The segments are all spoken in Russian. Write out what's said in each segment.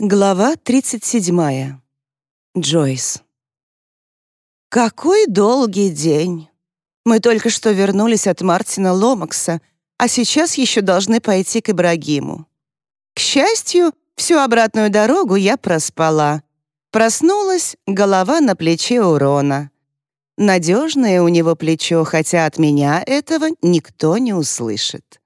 Глава 37. Джойс. Какой долгий день! Мы только что вернулись от Мартина Ломакса, а сейчас еще должны пойти к Ибрагиму. К счастью, всю обратную дорогу я проспала. Проснулась, голова на плече у Рона. Надежное у него плечо, хотя от меня этого никто не услышит.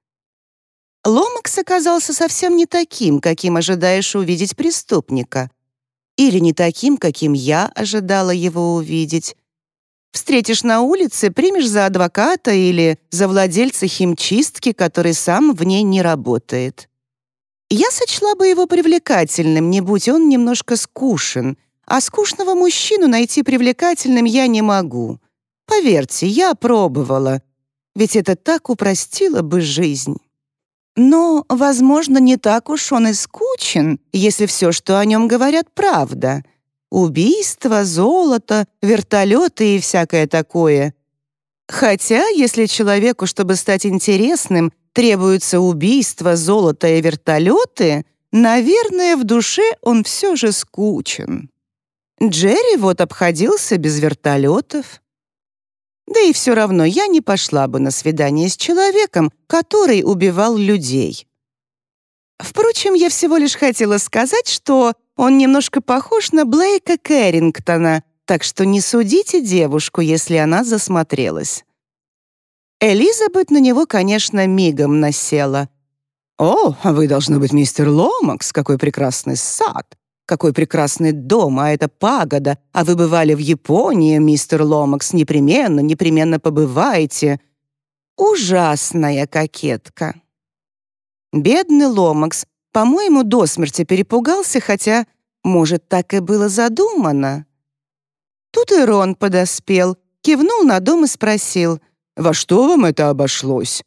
Ломакс оказался совсем не таким, каким ожидаешь увидеть преступника. Или не таким, каким я ожидала его увидеть. Встретишь на улице, примешь за адвоката или за владельца химчистки, который сам в ней не работает. Я сочла бы его привлекательным, не будь он немножко скушен, а скучного мужчину найти привлекательным я не могу. Поверьте, я пробовала, ведь это так упростило бы жизнь. Но, возможно, не так уж он и скучен, если все, что о нем говорят, правда. Убийство, золото, вертолеты и всякое такое. Хотя, если человеку, чтобы стать интересным, требуется убийство, золото и вертолеты, наверное, в душе он все же скучен. Джерри вот обходился без вертолетов. Да и все равно я не пошла бы на свидание с человеком, который убивал людей. Впрочем, я всего лишь хотела сказать, что он немножко похож на Блейка Кэррингтона, так что не судите девушку, если она засмотрелась. Элизабет на него, конечно, мигом насела. «О, вы, должны быть, мистер Ломакс, какой прекрасный сад! Какой прекрасный дом, а это пагода. А вы бывали в Японии, мистер Ломакс, непременно, непременно побывайте. Ужасная кокетка. Бедный Ломакс, по-моему, до смерти перепугался, хотя, может, так и было задумано. Тут и Рон подоспел, кивнул на дом и спросил, «Во что вам это обошлось?»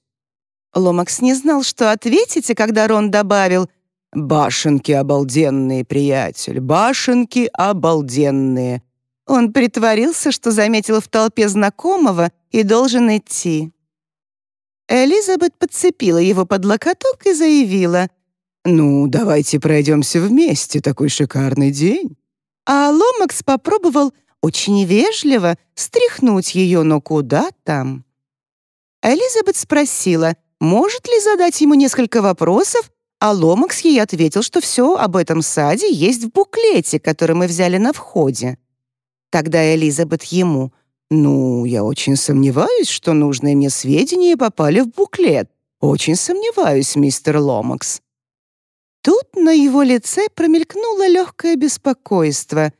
Ломакс не знал, что ответить, и когда Рон добавил, Башенки обалденные, приятель, башенки обалденные. Он притворился, что заметил в толпе знакомого и должен идти. Элизабет подцепила его под локоток и заявила, «Ну, давайте пройдемся вместе, такой шикарный день». А Ломакс попробовал очень вежливо стряхнуть ее, но куда там? Элизабет спросила, может ли задать ему несколько вопросов, а Ломакс ей ответил, что все об этом саде есть в буклете, который мы взяли на входе. Тогда Элизабет ему «Ну, я очень сомневаюсь, что нужные мне сведения попали в буклет. Очень сомневаюсь, мистер Ломакс». Тут на его лице промелькнуло легкое беспокойство.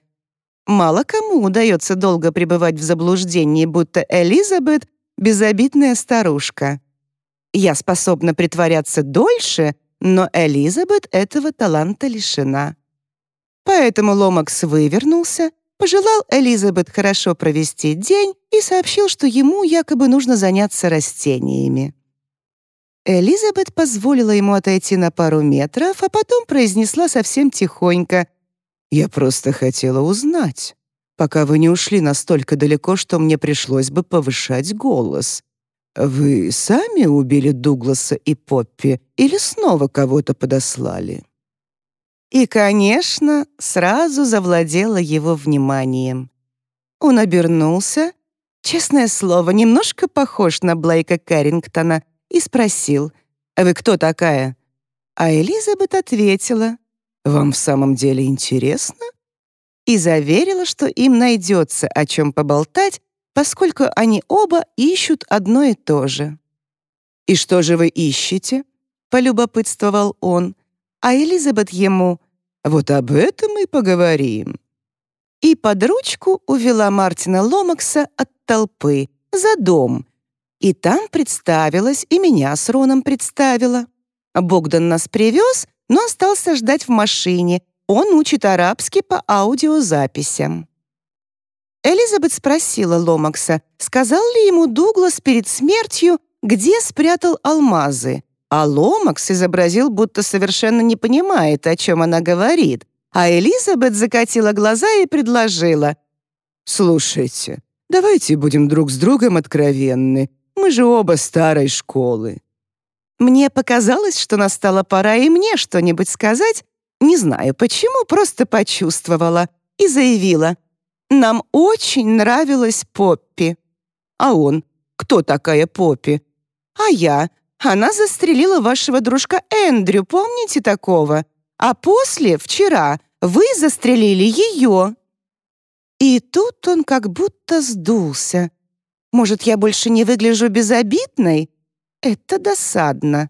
Мало кому удается долго пребывать в заблуждении, будто Элизабет — безобидная старушка. Я способна притворяться дольше — но Элизабет этого таланта лишена. Поэтому Ломакс вывернулся, пожелал Элизабет хорошо провести день и сообщил, что ему якобы нужно заняться растениями. Элизабет позволила ему отойти на пару метров, а потом произнесла совсем тихонько «Я просто хотела узнать, пока вы не ушли настолько далеко, что мне пришлось бы повышать голос. «Вы сами убили Дугласа и Поппи или снова кого-то подослали?» И, конечно, сразу завладела его вниманием. Он обернулся, честное слово, немножко похож на Блейка Кэррингтона, и спросил, «А вы кто такая?» А Элизабет ответила, «Вам в самом деле интересно?» И заверила, что им найдется о чем поболтать, поскольку они оба ищут одно и то же. «И что же вы ищете?» — полюбопытствовал он, а Элизабет ему «Вот об этом и поговорим». И под ручку увела Мартина Ломакса от толпы, за дом, и там представилась, и меня с Роном представила. Богдан нас привез, но остался ждать в машине. Он учит арабский по аудиозаписям. Элизабет спросила Ломакса, сказал ли ему Дуглас перед смертью, где спрятал алмазы. А Ломакс изобразил, будто совершенно не понимает, о чем она говорит. А Элизабет закатила глаза и предложила. «Слушайте, давайте будем друг с другом откровенны. Мы же оба старой школы». Мне показалось, что настала пора и мне что-нибудь сказать, Не знаю почему, просто почувствовала и заявила. «Нам очень нравилась Поппи». А он, «Кто такая Поппи?» А я, «Она застрелила вашего дружка Эндрю, помните такого? А после, вчера, вы застрелили ее». И тут он как будто сдулся. Может, я больше не выгляжу безобидной? Это досадно.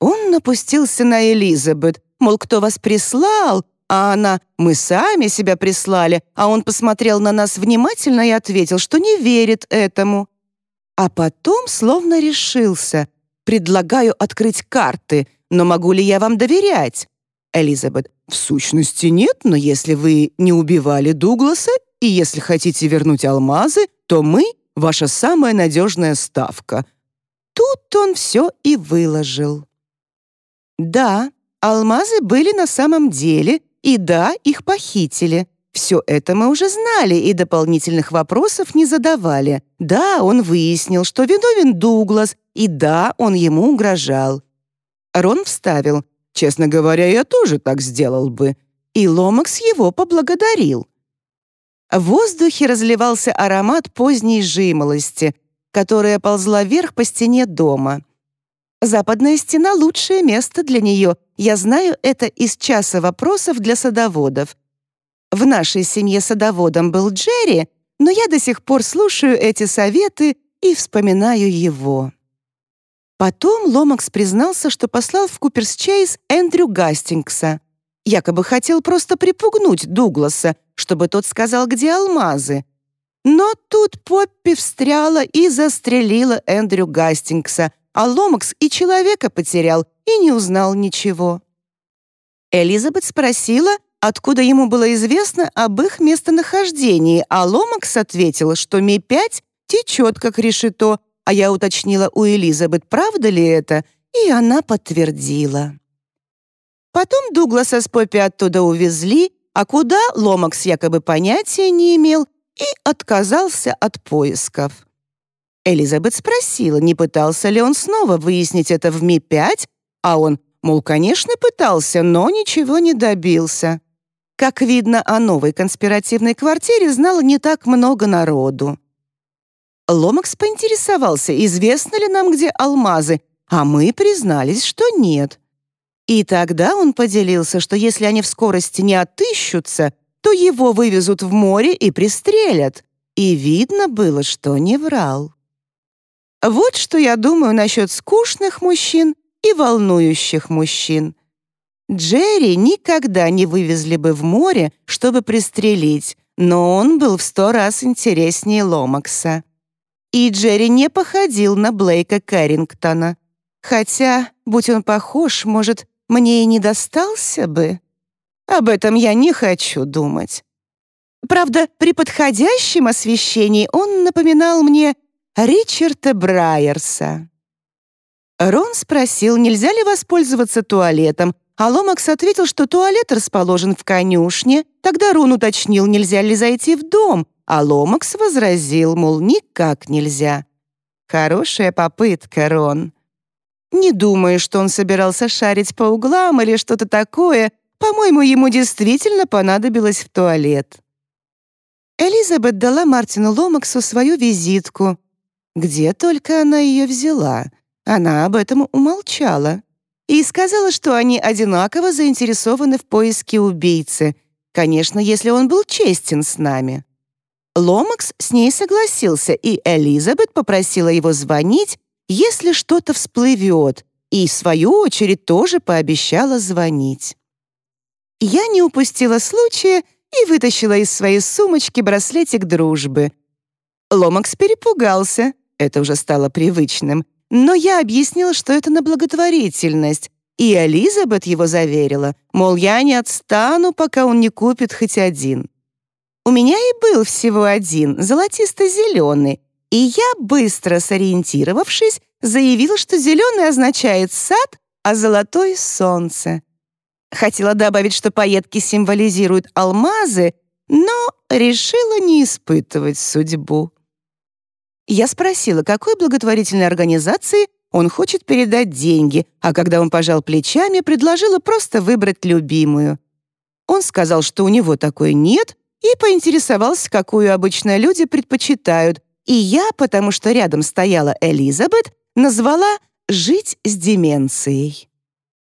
Он напустился на Элизабет, мол, кто вас прислал, а она «мы сами себя прислали», а он посмотрел на нас внимательно и ответил, что не верит этому. А потом словно решился. «Предлагаю открыть карты, но могу ли я вам доверять?» Элизабет. «В сущности нет, но если вы не убивали Дугласа и если хотите вернуть алмазы, то мы — ваша самая надежная ставка». Тут он все и выложил. Да, алмазы были на самом деле, и да, их похитили. Все это мы уже знали и дополнительных вопросов не задавали. Да, он выяснил, что виновен Дуглас, и да, он ему угрожал. Рон вставил. «Честно говоря, я тоже так сделал бы». И Ломакс его поблагодарил. В воздухе разливался аромат поздней жимолости, которая ползла вверх по стене дома. Западная стена — лучшее место для нее. Я знаю это из часа вопросов для садоводов. В нашей семье садоводом был Джерри, но я до сих пор слушаю эти советы и вспоминаю его. Потом Ломакс признался, что послал в Куперс-Чейз Эндрю Гастингса. Якобы хотел просто припугнуть Дугласа, чтобы тот сказал, где алмазы. Но тут Поппи встряла и застрелила Эндрю Гастингса, а Ломакс и человека потерял и не узнал ничего. Элизабет спросила, откуда ему было известно об их местонахождении, а Ломакс ответил, что Ми-5 течет как решето, а я уточнила у Элизабет, правда ли это, и она подтвердила. Потом Дугласа с Поппи оттуда увезли, а куда Ломакс якобы понятия не имел и отказался от поисков. Элизабет спросила, не пытался ли он снова выяснить это в Ми-5, а он, мол, конечно, пытался, но ничего не добился. Как видно, о новой конспиративной квартире знало не так много народу. Ломакс поинтересовался, известно ли нам, где алмазы, а мы признались, что нет. И тогда он поделился, что если они в скорости не отыщутся, то его вывезут в море и пристрелят. И видно было, что не врал. Вот что я думаю насчет скучных мужчин и волнующих мужчин. Джерри никогда не вывезли бы в море, чтобы пристрелить, но он был в сто раз интереснее Ломакса. И Джерри не походил на Блейка Кэррингтона. Хотя, будь он похож, может, мне и не достался бы. Об этом я не хочу думать. Правда, при подходящем освещении он напоминал мне Ричарда Брайерса. Рон спросил, нельзя ли воспользоваться туалетом, а Ломакс ответил, что туалет расположен в конюшне. Тогда Рон уточнил, нельзя ли зайти в дом, а Ломакс возразил, мол, никак нельзя. Хорошая попытка, Рон. Не думаю, что он собирался шарить по углам или что-то такое. По-моему, ему действительно понадобилось в туалет. Элизабет дала Мартину Ломаксу свою визитку, где только она ее взяла? Она об этом умолчала. И сказала, что они одинаково заинтересованы в поиске убийцы, конечно, если он был честен с нами. Ломакс с ней согласился, и Элизабет попросила его звонить, если что-то всплывет, и, в свою очередь, тоже пообещала звонить. Я не упустила случая и вытащила из своей сумочки браслетик дружбы. Ломакс перепугался, это уже стало привычным, но я объяснила, что это на благотворительность, и Элизабет его заверила, мол, я не отстану, пока он не купит хоть один. У меня и был всего один, золотисто-зеленый, и я, быстро сориентировавшись, заявила, что зеленый означает сад, а золотой — солнце. Хотела добавить, что пайетки символизируют алмазы, но решила не испытывать судьбу. Я спросила, какой благотворительной организации он хочет передать деньги, а когда он пожал плечами, предложила просто выбрать любимую. Он сказал, что у него такой нет, и поинтересовался, какую обычно люди предпочитают. И я, потому что рядом стояла Элизабет, назвала «жить с деменцией».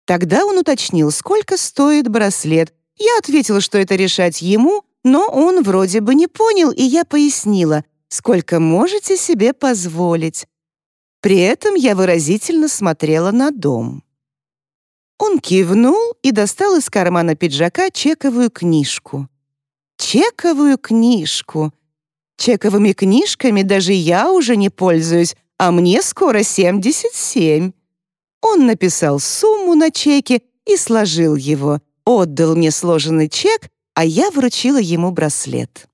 Тогда он уточнил, сколько стоит браслет. Я ответила, что это решать ему, но он вроде бы не понял, и я пояснила, сколько можете себе позволить. При этом я выразительно смотрела на дом. Он кивнул и достал из кармана пиджака чековую книжку. Чековую книжку. Чековыми книжками даже я уже не пользуюсь, а мне скоро 77. Он написал сумму на чеке и сложил его, отдал мне сложенный чек, а я вручила ему браслет.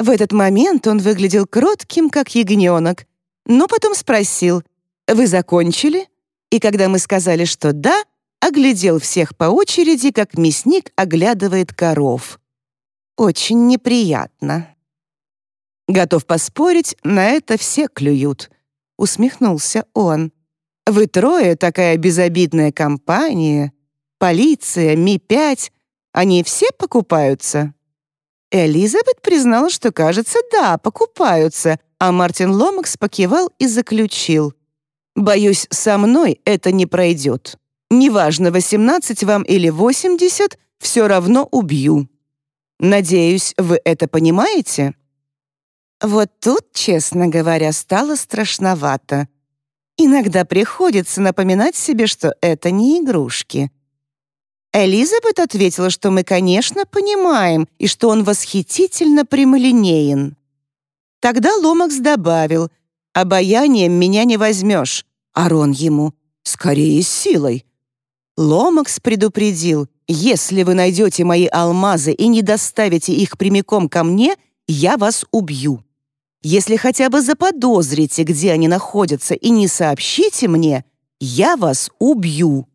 В этот момент он выглядел кротким, как ягненок, но потом спросил, «Вы закончили?» И когда мы сказали, что да, оглядел всех по очереди, как мясник оглядывает коров. Очень неприятно. Готов поспорить, на это все клюют. Усмехнулся он. Вы трое такая безобидная компания. Полиция, Ми-5. Они все покупаются? Элизабет признала, что, кажется, да, покупаются, а Мартин Ломакс покивал и заключил. «Боюсь, со мной это не пройдет. Неважно, 18 вам или 80, все равно убью. Надеюсь, вы это понимаете?» Вот тут, честно говоря, стало страшновато. Иногда приходится напоминать себе, что это не игрушки. Элизабет ответила, что мы, конечно, понимаем, и что он восхитительно прямолинеен. Тогда Ломакс добавил, «Обаянием меня не возьмешь», а Рон ему, «Скорее силой». Ломакс предупредил, «Если вы найдете мои алмазы и не доставите их прямиком ко мне, я вас убью». Если хотя бы заподозрите, где они находятся, и не сообщите мне, я вас убью».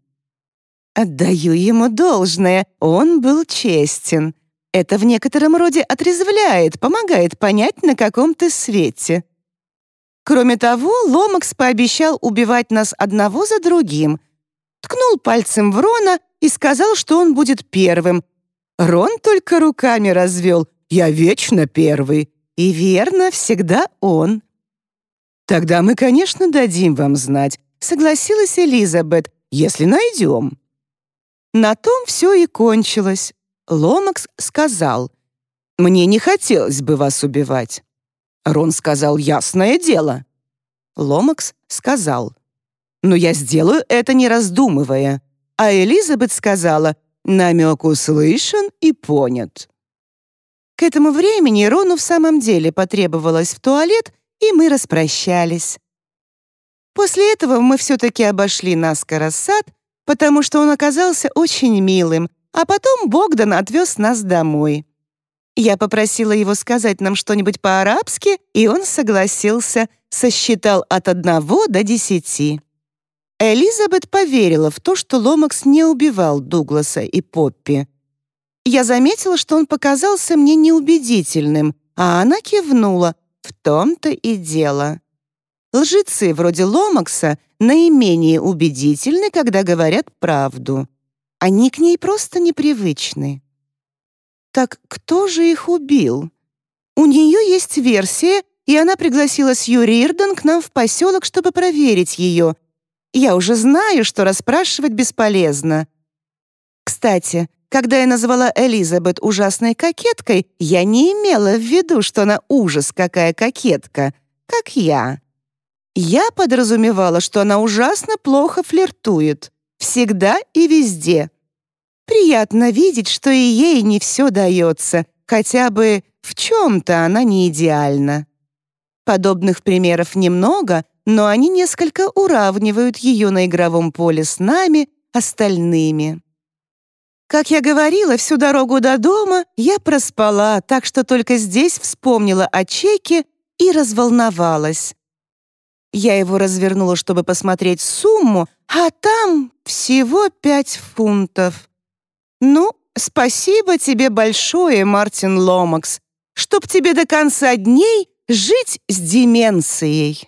Отдаю ему должное, он был честен. Это в некотором роде отрезвляет, помогает понять, на каком ты свете. Кроме того, Ломакс пообещал убивать нас одного за другим. Ткнул пальцем в Рона и сказал, что он будет первым. Рон только руками развел. «Я вечно первый». И верно, всегда он. «Тогда мы, конечно, дадим вам знать», — согласилась Элизабет, «если найдем». На том все и кончилось. Ломакс сказал, «Мне не хотелось бы вас убивать». Рон сказал, «Ясное дело». Ломакс сказал, «Но я сделаю это не раздумывая». А Элизабет сказала, «Намек услышан и понят». К этому времени Рону в самом деле потребовалось в туалет, и мы распрощались. После этого мы все-таки обошли наскоро сад, потому что он оказался очень милым, а потом Богдан отвез нас домой. Я попросила его сказать нам что-нибудь по-арабски, и он согласился, сосчитал от одного до десяти. Элизабет поверила в то, что Ломакс не убивал Дугласа и Поппи. Я заметила, что он показался мне неубедительным, а она кивнула. В том-то и дело. Лжецы вроде Ломакса наименее убедительны, когда говорят правду. Они к ней просто непривычны. Так кто же их убил? У нее есть версия, и она пригласила Сью Рирден к нам в поселок, чтобы проверить ее. Я уже знаю, что расспрашивать бесполезно. Кстати, когда я назвала Элизабет ужасной кокеткой, я не имела в виду, что она ужас какая кокетка, как я. Я подразумевала, что она ужасно плохо флиртует. Всегда и везде. Приятно видеть, что и ей не все дается, хотя бы в чем-то она не идеальна. Подобных примеров немного, но они несколько уравнивают ее на игровом поле с нами, остальными. Как я говорила, всю дорогу до дома я проспала, так что только здесь вспомнила о чеке и разволновалась. Я его развернула, чтобы посмотреть сумму, а там всего пять фунтов. Ну, спасибо тебе большое, Мартин Ломакс, чтоб тебе до конца дней жить с деменцией.